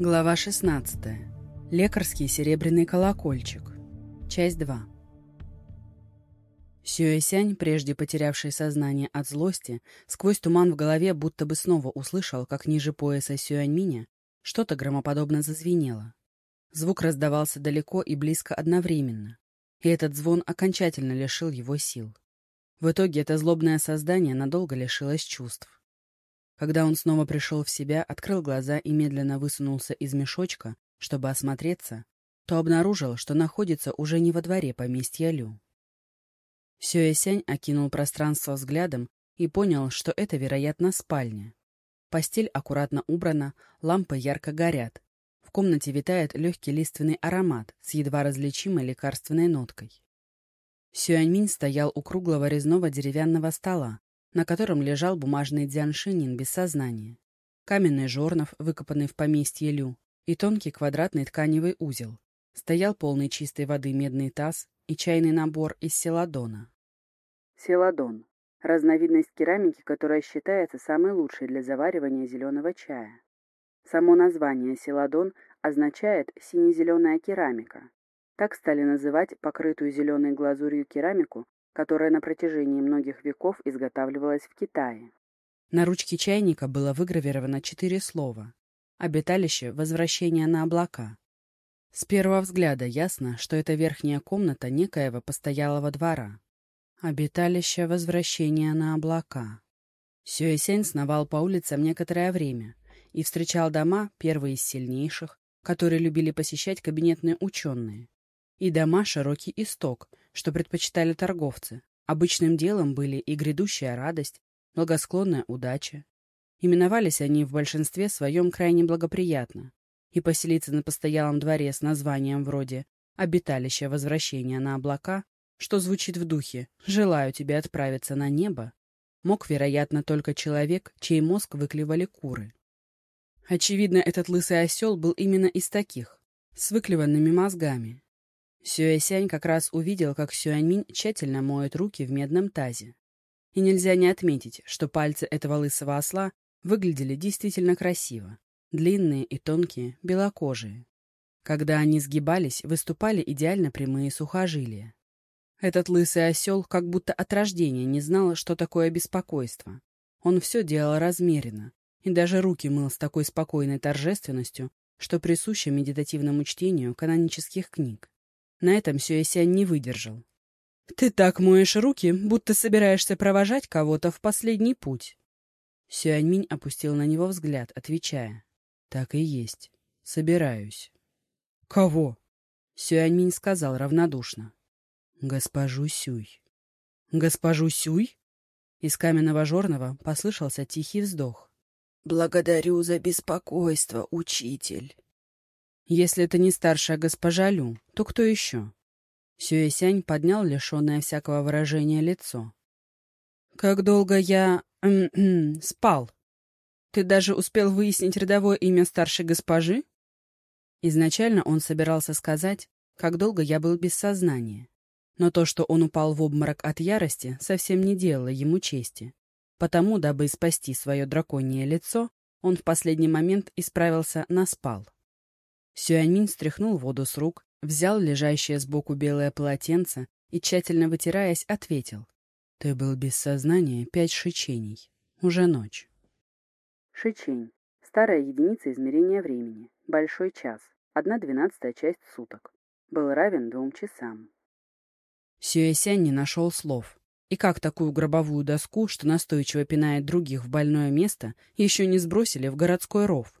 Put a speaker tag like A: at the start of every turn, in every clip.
A: Глава 16. Лекарский серебряный колокольчик. Часть 2. Сюэсянь, прежде потерявший сознание от злости, сквозь туман в голове будто бы снова услышал, как ниже пояса Сюаньминя что-то громоподобно зазвенело. Звук раздавался далеко и близко одновременно, и этот звон окончательно лишил его сил. В итоге это злобное создание надолго лишилось чувств. Когда он снова пришел в себя, открыл глаза и медленно высунулся из мешочка, чтобы осмотреться, то обнаружил, что находится уже не во дворе поместья Лю. Сюэсянь окинул пространство взглядом и понял, что это, вероятно, спальня. Постель аккуратно убрана, лампы ярко горят. В комнате витает легкий лиственный аромат с едва различимой лекарственной ноткой. Сюаньминь стоял у круглого резного деревянного стола, на котором лежал бумажный дзяншинин без сознания, каменный жорнов, выкопанный в поместье Лю, и тонкий квадратный тканевый узел. Стоял полный чистой воды медный таз и чайный набор из селадона. Селадон – разновидность керамики, которая считается самой лучшей для заваривания зеленого чая. Само название селадон означает «сине-зеленая керамика». Так стали называть покрытую зеленой глазурью керамику, которая на протяжении многих веков изготавливалась в Китае. На ручке чайника было выгравировано четыре слова. Обиталище возвращения на облака. С первого взгляда ясно, что это верхняя комната некоего постоялого двора. Обиталище возвращения на облака. Сюэсень сновал по улицам некоторое время и встречал дома, первые из сильнейших, которые любили посещать кабинетные ученые, и дома широкий исток, что предпочитали торговцы. Обычным делом были и грядущая радость, благосклонная удача. Именовались они в большинстве своем крайне благоприятно, и поселиться на постоялом дворе с названием вроде «Обиталище возвращения на облака», что звучит в духе «Желаю тебе отправиться на небо», мог, вероятно, только человек, чей мозг выклевали куры. Очевидно, этот лысый осел был именно из таких, с выклеванными мозгами, Сюэсянь как раз увидел, как Сюаньминь тщательно моет руки в медном тазе. И нельзя не отметить, что пальцы этого лысого осла выглядели действительно красиво. Длинные и тонкие, белокожие. Когда они сгибались, выступали идеально прямые сухожилия. Этот лысый осел как будто от рождения не знал, что такое беспокойство. Он все делал размеренно, и даже руки мыл с такой спокойной торжественностью, что присуща медитативному чтению канонических книг. На этом Сюэсянь не выдержал. «Ты так моешь руки, будто собираешься провожать кого-то в последний путь». Сюаньминь опустил на него взгляд, отвечая. «Так и есть. Собираюсь». «Кого?» Сюаньминь сказал равнодушно. «Госпожу Сюй». «Госпожу Сюй?» Из каменного жорного послышался тихий вздох. «Благодарю за беспокойство, учитель». Если это не старшая госпожа Лю, то кто еще? Сюэсянь поднял лишенное всякого выражения лицо. «Как долго я... спал? Ты даже успел выяснить рядовое имя старшей госпожи?» Изначально он собирался сказать, как долго я был без сознания. Но то, что он упал в обморок от ярости, совсем не делало ему чести. Потому, дабы спасти свое драконье лицо, он в последний момент исправился на спал. Сюаньминь стряхнул воду с рук, взял лежащее сбоку белое полотенце и, тщательно вытираясь, ответил. «Ты был без сознания пять шичений. Уже ночь».
B: Шичень. Старая единица измерения времени. Большой час. Одна двенадцатая часть суток. Был равен двум часам.
A: Сюэсянь не нашел слов. И как такую гробовую доску, что настойчиво пинает других в больное место, еще не сбросили в городской ров?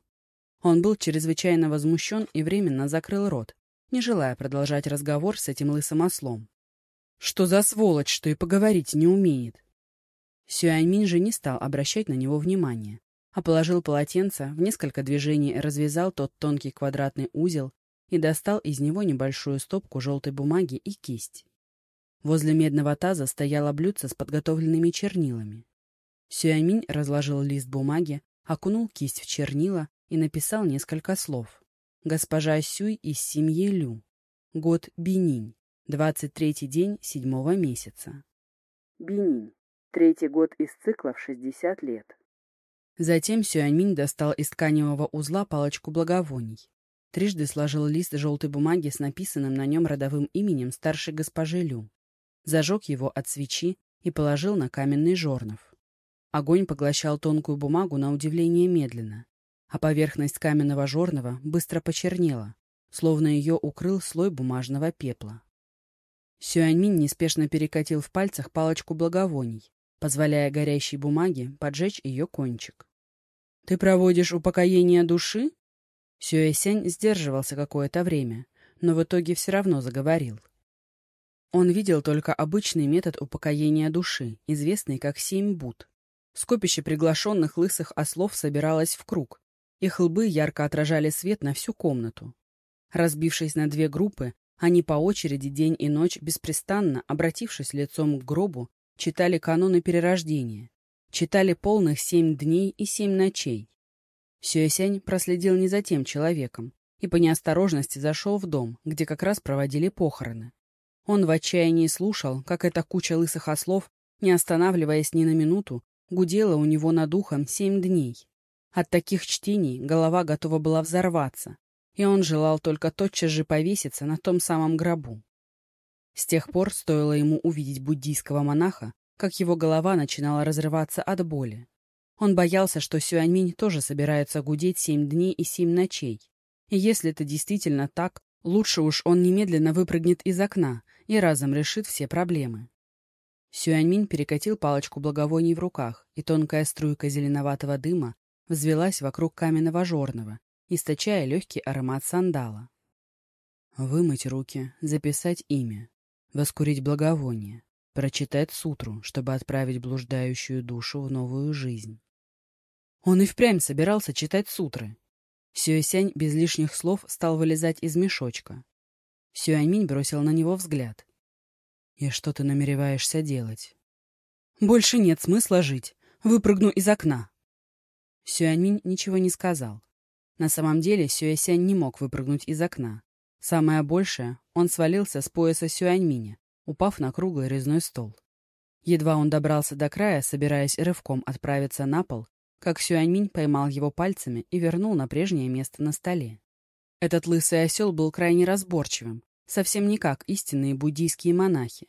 A: Он был чрезвычайно возмущен и временно закрыл рот, не желая продолжать разговор с этим лысым ослом. Что за сволочь, что и поговорить не умеет? Сюаньминь же не стал обращать на него внимания, а положил полотенце, в несколько движений развязал тот тонкий квадратный узел и достал из него небольшую стопку желтой бумаги и кисть. Возле медного таза стояло блюдце с подготовленными чернилами. Сюаньминь разложил лист бумаги, окунул кисть в чернила и написал несколько слов. Госпожа Сюй из семьи Лю. Год Бининь. 23-й день седьмого месяца.
B: Бининь. Третий год из цикла в 60 лет.
A: Затем Сюаньминь достал из тканевого узла палочку благовоний. Трижды сложил лист желтой бумаги с написанным на нем родовым именем старшей госпожи Лю. Зажег его от свечи и положил на каменный жорнов. Огонь поглощал тонкую бумагу на удивление медленно, а поверхность каменного жорного быстро почернела, словно ее укрыл слой бумажного пепла. Сюаньмин неспешно перекатил в пальцах палочку благовоний, позволяя горящей бумаге поджечь ее кончик. «Ты проводишь упокоение души?» Сюэсянь сдерживался какое-то время, но в итоге все равно заговорил. Он видел только обычный метод упокоения души, известный как семь буд. Скопище приглашенных лысых ослов собиралось в круг. Их лбы ярко отражали свет на всю комнату. Разбившись на две группы, они по очереди день и ночь беспрестанно, обратившись лицом к гробу, читали каноны перерождения, читали полных семь дней и семь ночей. Сюэсянь проследил не за тем человеком и по неосторожности зашел в дом, где как раз проводили похороны. Он в отчаянии слушал, как эта куча лысых ослов, не останавливаясь ни на минуту, гудела у него над ухом семь дней. От таких чтений голова готова была взорваться, и он желал только тотчас же повеситься на том самом гробу. С тех пор стоило ему увидеть буддийского монаха, как его голова начинала разрываться от боли. Он боялся, что Сюаньминь тоже собирается гудеть семь дней и семь ночей. И если это действительно так, лучше уж он немедленно выпрыгнет из окна и разом решит все проблемы. Сюаньминь перекатил палочку благовоний в руках, и тонкая струйка зеленоватого дыма взвелась вокруг каменного жорного, источая легкий аромат сандала. Вымыть руки, записать имя, воскурить благовоние, прочитать сутру, чтобы отправить блуждающую душу в новую жизнь. Он и впрямь собирался читать сутры. Сюэсянь без лишних слов стал вылезать из мешочка. Сюаньминь бросил на него взгляд. «И что ты намереваешься делать?» «Больше нет смысла жить. Выпрыгну из окна». Сюаньминь ничего не сказал. На самом деле Сюэсянь не мог выпрыгнуть из окна. Самое большее, он свалился с пояса Сюаньминя, упав на круглый резной стол. Едва он добрался до края, собираясь рывком отправиться на пол, как Сюаньминь поймал его пальцами и вернул на прежнее место на столе. Этот лысый осел был крайне разборчивым, совсем не как истинные буддийские монахи.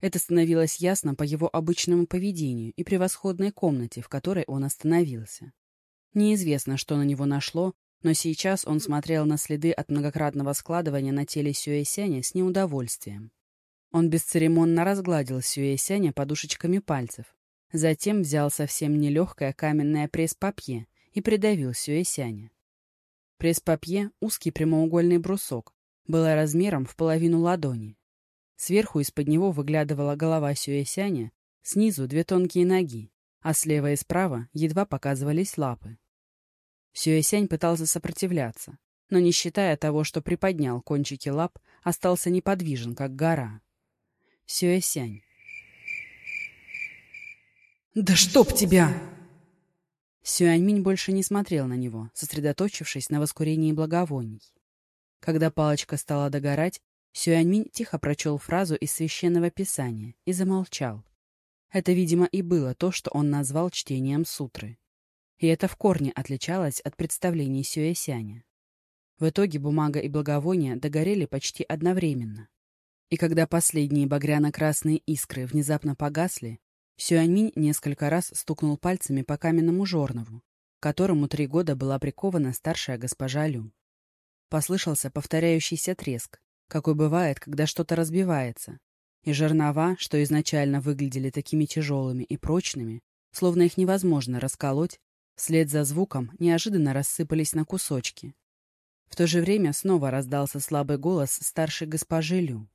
A: Это становилось ясно по его обычному поведению и превосходной комнате, в которой он остановился. Неизвестно, что на него нашло, но сейчас он смотрел на следы от многократного складывания на теле Сюэсяня с неудовольствием. Он бесцеремонно разгладил Сюэсяня подушечками пальцев, затем взял совсем нелегкое каменное пресс-папье и придавил Сюэсяня. Пресс-папье, узкий прямоугольный брусок, было размером в половину ладони. Сверху из-под него выглядывала голова Сюэсяня, снизу две тонкие ноги, а слева и справа едва показывались лапы. Сюэсянь пытался сопротивляться, но, не считая того, что приподнял кончики лап, остался неподвижен, как гора. Сюэсянь. «Да чтоб тебя!» Сюаньминь больше не смотрел на него, сосредоточившись на воскурении благовоний. Когда палочка стала догорать, Сюаньминь тихо прочел фразу из священного писания и замолчал. Это, видимо, и было то, что он назвал чтением сутры и это в корне отличалось от представлений Сюэсяня. В итоге бумага и благовония догорели почти одновременно. И когда последние багряно-красные искры внезапно погасли, Сюаньминь несколько раз стукнул пальцами по каменному жорнову, которому три года была прикована старшая госпожа Лю. Послышался повторяющийся треск, какой бывает, когда что-то разбивается, и жернова, что изначально выглядели такими тяжелыми и прочными, словно их невозможно расколоть, Вслед за звуком неожиданно рассыпались на кусочки. В то же время снова раздался слабый голос старшей госпожи Лю.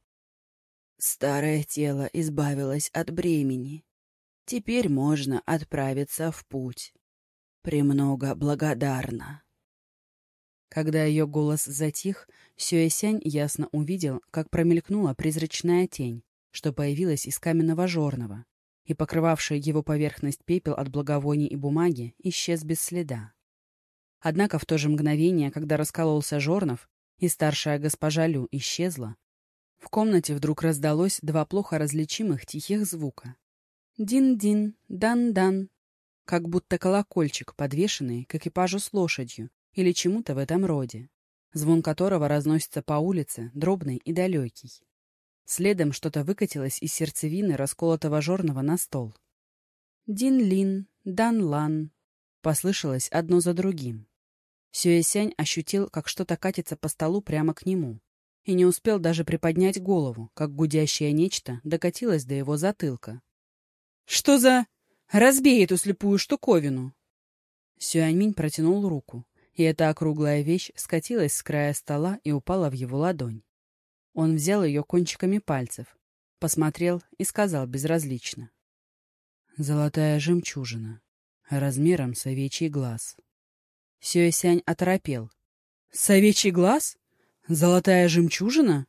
A: «Старое тело избавилось от бремени. Теперь можно отправиться в путь. Премного благодарна». Когда ее голос затих, Сюэсянь ясно увидел, как промелькнула призрачная тень, что появилась из каменного жорного, и покрывавший его поверхность пепел от благовоний и бумаги исчез без следа. Однако в то же мгновение, когда раскололся Жорнов, и старшая госпожа Лю исчезла, в комнате вдруг раздалось два плохо различимых тихих звука. Дин-дин, дан-дан, как будто колокольчик, подвешенный к экипажу с лошадью или чему-то в этом роде, звон которого разносится по улице, дробный и далекий. Следом что-то выкатилось из сердцевины расколотого жернова на стол. «Дин-лин, дан-лан», — послышалось одно за другим. Сюэсянь ощутил, как что-то катится по столу прямо к нему, и не успел даже приподнять голову, как гудящее нечто докатилось до его затылка. «Что за...» Разбей эту слепую штуковину!» Сюаньминь протянул руку, и эта округлая вещь скатилась с края стола и упала в его ладонь. Он взял ее кончиками пальцев, посмотрел и сказал безразлично. «Золотая жемчужина, размером с овечий глаз». Сюэсянь оторопел. «Совечий глаз? Золотая жемчужина?»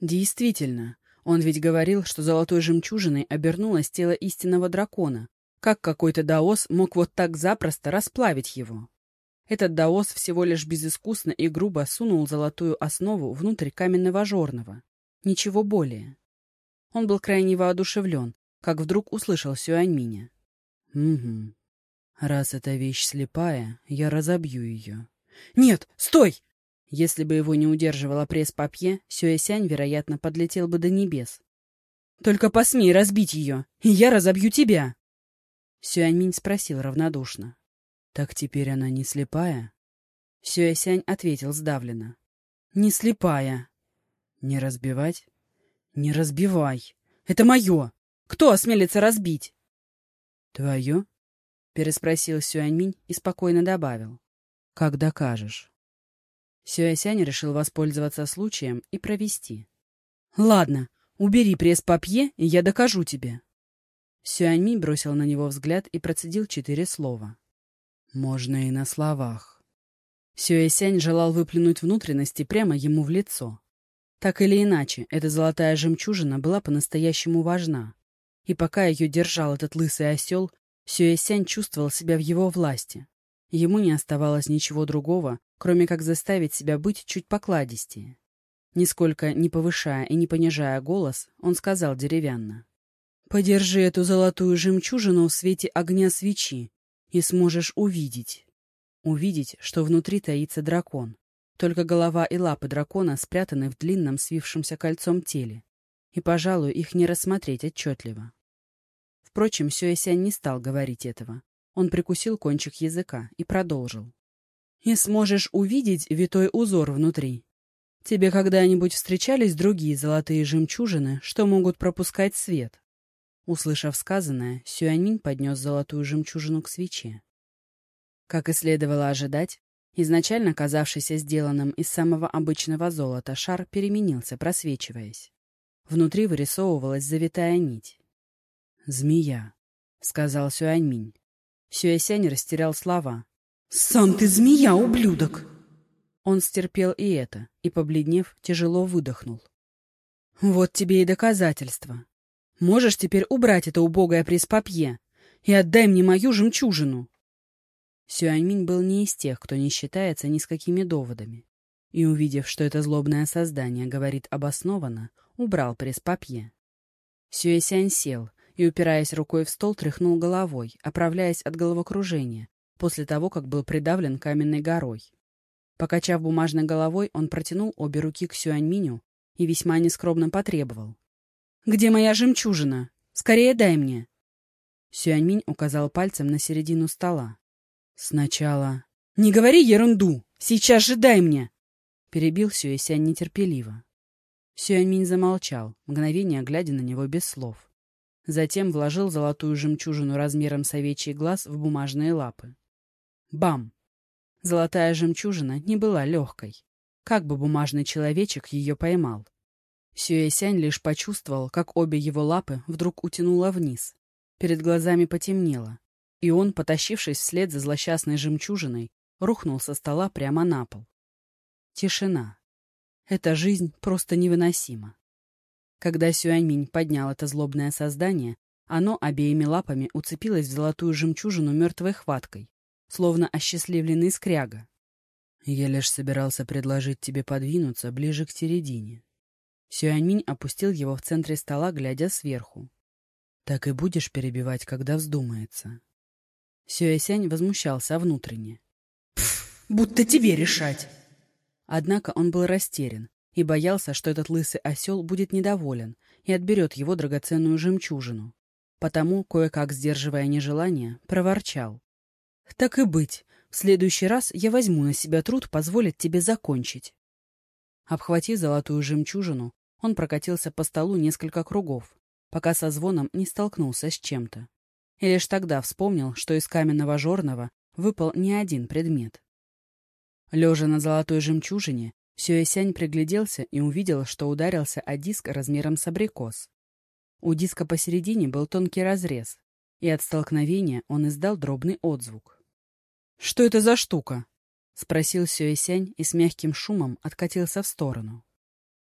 A: Действительно, он ведь говорил, что золотой жемчужиной обернулось тело истинного дракона. Как какой-то даос мог вот так запросто расплавить его? Этот даос всего лишь безыскусно и грубо сунул золотую основу внутрь каменного жорного. Ничего более. Он был крайне воодушевлен, как вдруг услышал Сюаньминя. «Угу. Раз эта вещь слепая, я разобью ее». «Нет, стой!» Если бы его не удерживала пресс-папье, Сюэсянь, вероятно, подлетел бы до небес. «Только посмей разбить ее, и я разобью тебя!» Сюаньминь спросил равнодушно. «Так теперь она не слепая?» Сюэсянь ответил сдавленно. «Не слепая». «Не разбивать?» «Не разбивай. Это мое. Кто осмелится разбить?» «Твое?» — переспросил Сюаньминь и спокойно добавил. «Как докажешь?» Сюэсянь решил воспользоваться случаем и провести. «Ладно, убери пресс-папье, и я докажу тебе». Сюаньми бросил на него взгляд и процедил четыре слова. «Можно и на словах». Сюэсянь желал выплюнуть внутренности прямо ему в лицо. Так или иначе, эта золотая жемчужина была по-настоящему важна. И пока ее держал этот лысый осел, Сюэсянь чувствовал себя в его власти. Ему не оставалось ничего другого, кроме как заставить себя быть чуть покладистее. Нисколько не повышая и не понижая голос, он сказал деревянно. «Подержи эту золотую жемчужину в свете огня свечи, и сможешь увидеть. Увидеть, что внутри таится дракон. Только голова и лапы дракона спрятаны в длинном свившемся кольцом теле, и, пожалуй, их не рассмотреть отчетливо». Впрочем, Сюэсянь не стал говорить этого. Он прикусил кончик языка и продолжил и сможешь увидеть витой узор внутри. Тебе когда-нибудь встречались другие золотые жемчужины, что могут пропускать свет? Услышав сказанное, Сюаньминь поднес золотую жемчужину к свече. Как и следовало ожидать, изначально казавшийся сделанным из самого обычного золота шар переменился, просвечиваясь. Внутри вырисовывалась завитая нить. «Змея», — сказал Сюаньминь. Сюэсянь растерял слова, «Сам ты змея, ублюдок!» Он стерпел и это, и, побледнев, тяжело выдохнул. «Вот тебе и доказательство. Можешь теперь убрать это убогое преспапье и отдай мне мою жемчужину!» Сюаньминь был не из тех, кто не считается ни с какими доводами. И, увидев, что это злобное создание говорит обоснованно, убрал преспапье. Сюэсянь сел и, упираясь рукой в стол, тряхнул головой, оправляясь от головокружения, после того, как был придавлен каменной горой. Покачав бумажной головой, он протянул обе руки к Сюаньминю и весьма нескромно потребовал. «Где моя жемчужина? Скорее дай мне!» Сюаньминь указал пальцем на середину стола. «Сначала...» «Не говори ерунду! Сейчас же дай мне!» Перебил Сюэсянь нетерпеливо. Сюаньминь замолчал, мгновение глядя на него без слов. Затем вложил золотую жемчужину размером с овечий глаз в бумажные лапы. Бам! Золотая жемчужина не была легкой. Как бы бумажный человечек ее поймал. Сюэсянь лишь почувствовал, как обе его лапы вдруг утянуло вниз. Перед глазами потемнело, и он, потащившись вслед за злосчастной жемчужиной, рухнул со стола прямо на пол. Тишина. Эта жизнь просто невыносима. Когда Сюаньминь поднял это злобное создание, оно обеими лапами уцепилось в золотую жемчужину мертвой хваткой, словно осчастливленный скряга. Я лишь собирался предложить тебе подвинуться ближе к середине. Сюаньминь опустил его в центре стола, глядя сверху. Так и будешь перебивать, когда вздумается. Сюэсянь возмущался внутренне.
C: «Пф, будто тебе решать!»
A: Однако он был растерян и боялся, что этот лысый осел будет недоволен и отберет его драгоценную жемчужину. Потому, кое-как сдерживая нежелание, проворчал. «Так и быть, в следующий раз я возьму на себя труд позволить тебе закончить». Обхватив золотую жемчужину, он прокатился по столу несколько кругов, пока со звоном не столкнулся с чем-то. И лишь тогда вспомнил, что из каменного жорного выпал не один предмет. Лежа на золотой жемчужине, Сюэсянь пригляделся и увидел, что ударился о диск размером с абрикос. У диска посередине был тонкий разрез, и от столкновения он издал дробный отзвук. «Что это за штука?» — спросил Сюэсянь и с мягким шумом откатился в сторону.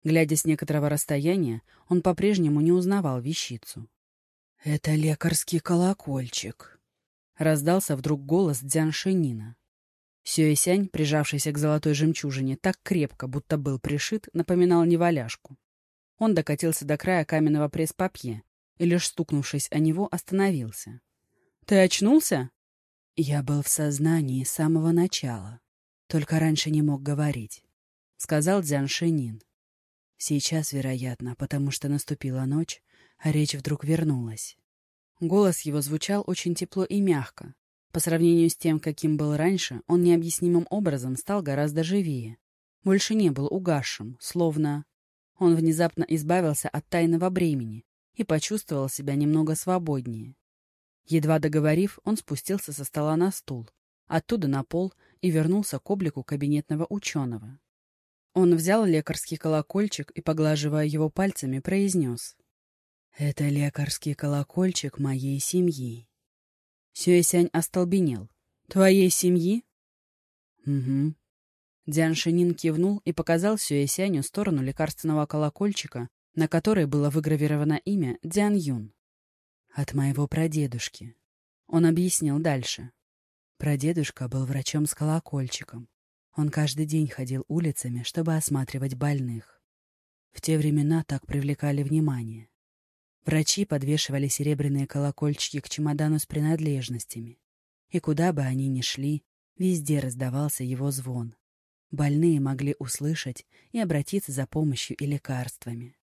A: Глядя с некоторого расстояния, он по-прежнему не узнавал вещицу.
C: «Это лекарский колокольчик», —
A: раздался вдруг голос Дзян Шенина. Сюэсянь, прижавшийся к золотой жемчужине так крепко, будто был пришит, напоминал неваляшку. Он докатился до края каменного пресс-папье и, лишь стукнувшись о него, остановился. «Ты очнулся?»
C: «Я был в сознании с самого начала, только раньше не мог говорить», — сказал Дзян Шинин. «Сейчас, вероятно, потому что наступила ночь, а речь вдруг вернулась».
A: Голос его звучал очень тепло и мягко, по сравнению с тем, каким был раньше, он необъяснимым образом стал гораздо живее. Больше не был угасшим, словно... Он внезапно избавился от тайного бремени и почувствовал себя немного свободнее. Едва договорив, он спустился со стола на стул, оттуда на пол и вернулся к облику кабинетного ученого. Он взял лекарский колокольчик и, поглаживая его пальцами, произнес.
C: «Это лекарский колокольчик моей семьи.
A: Сюэсянь остолбенел. «Твоей семьи?»
C: «Угу».
A: Дзян Шинин кивнул и показал Сюэсяню сторону лекарственного колокольчика, на которой было выгравировано имя Дзян Юн.
C: «От моего прадедушки».
A: Он объяснил дальше.
C: Прадедушка был врачом с колокольчиком. Он каждый день ходил улицами, чтобы осматривать больных. В те времена так привлекали внимание. Врачи подвешивали серебряные колокольчики к чемодану с принадлежностями. И куда бы они ни шли, везде раздавался его звон. Больные могли услышать и обратиться за помощью и лекарствами.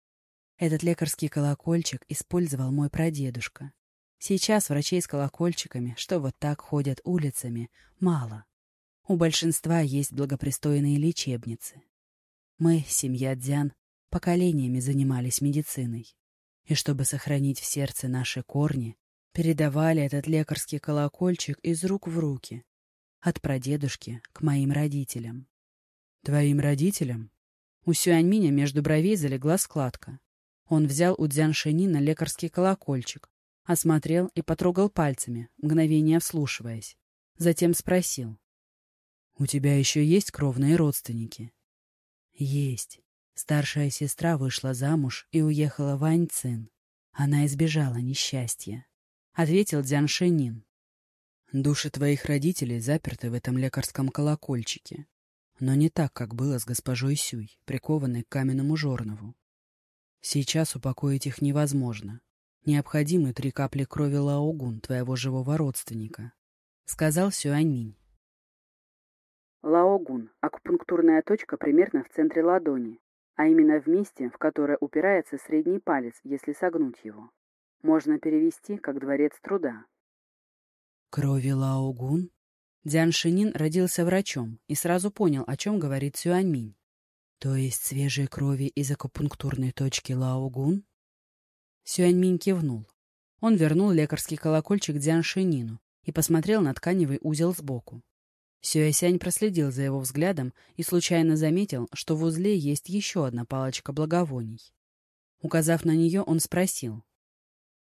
C: Этот лекарский колокольчик использовал мой прадедушка. Сейчас врачей с колокольчиками, что вот так ходят улицами, мало. У большинства есть благопристойные лечебницы. Мы, семья Дзян, поколениями занимались медициной и чтобы сохранить в сердце наши корни, передавали этот лекарский колокольчик из рук в руки, от прадедушки к моим родителям.
A: Твоим родителям? У Сюаньминя между бровей залегла складка. Он взял у Дзяншинина лекарский колокольчик, осмотрел и потрогал пальцами, мгновение вслушиваясь. Затем спросил. «У тебя еще есть кровные родственники?»
C: «Есть. Старшая сестра вышла замуж и уехала в Аньцин. Она избежала несчастья. Ответил Дзян Шенин.
A: Души твоих родителей заперты в этом лекарском колокольчике. Но не так, как было с госпожой Сюй, прикованной к каменному жорнову. Сейчас упокоить их невозможно. Необходимы три капли крови Лаогун, твоего живого родственника, — сказал Сюаньминь.
B: Лаогун – акупунктурная точка примерно в центре ладони, а именно в месте, в которое упирается средний палец, если согнуть его. Можно перевести как «дворец труда».
C: «Крови Лаогун?»
A: Дзян Шинин родился врачом и сразу понял, о чем говорит Сюаньминь.
C: «То есть свежей крови из акупунктурной точки Лаогун?»
A: Сюаньминь кивнул. Он вернул лекарский колокольчик Дзян Шинину и посмотрел на тканевый узел сбоку. Сюэсянь проследил за его взглядом и случайно заметил, что в узле есть еще одна палочка благовоний. Указав на нее, он спросил.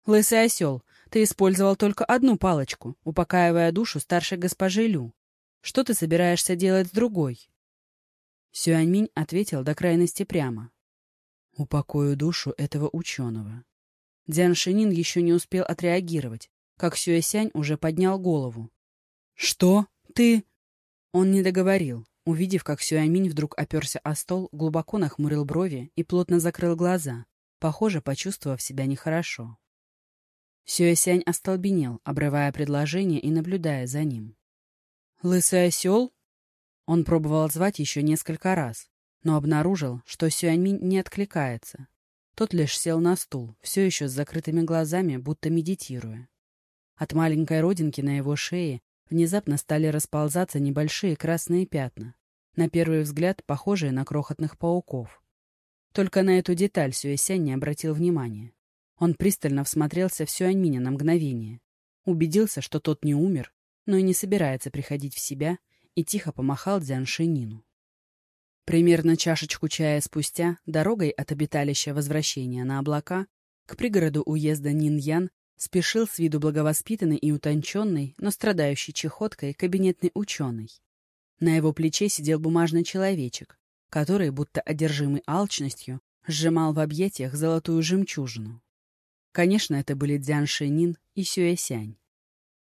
A: «Лысый осел, ты использовал только одну палочку, упокаивая душу старшей госпожи Лю. Что ты собираешься делать с другой?» Сюаньминь ответил до крайности прямо.
C: «Упокою душу этого ученого».
A: Дзян Шинин еще не успел отреагировать, как Сюэсянь уже поднял голову. «Что? Ты...» Он не договорил. Увидев, как Сюаминь вдруг оперся о стол, глубоко нахмурил брови и плотно закрыл глаза, похоже, почувствовав себя нехорошо. Сюэсянь остолбенел, обрывая предложение и наблюдая за ним. «Лысый осел?» Он пробовал звать еще несколько раз, но обнаружил, что Сюаньминь не откликается. Тот лишь сел на стул, все еще с закрытыми глазами, будто медитируя. От маленькой родинки на его шее внезапно стали расползаться небольшие красные пятна, на первый взгляд похожие на крохотных пауков. Только на эту деталь Сюэсянь не обратил внимания. Он пристально всмотрелся в Сюаньминя на мгновение, убедился, что тот не умер, но и не собирается приходить в себя, и тихо помахал Дзян Шинину. Примерно чашечку чая спустя, дорогой от обиталища возвращения на облака, к пригороду уезда Ниньян спешил с виду благовоспитанный и утонченный, но страдающий чехоткой кабинетный ученый. На его плече сидел бумажный человечек, который, будто одержимый алчностью, сжимал в объятиях золотую жемчужину. Конечно, это были Дзян Шинин и Сюэсянь.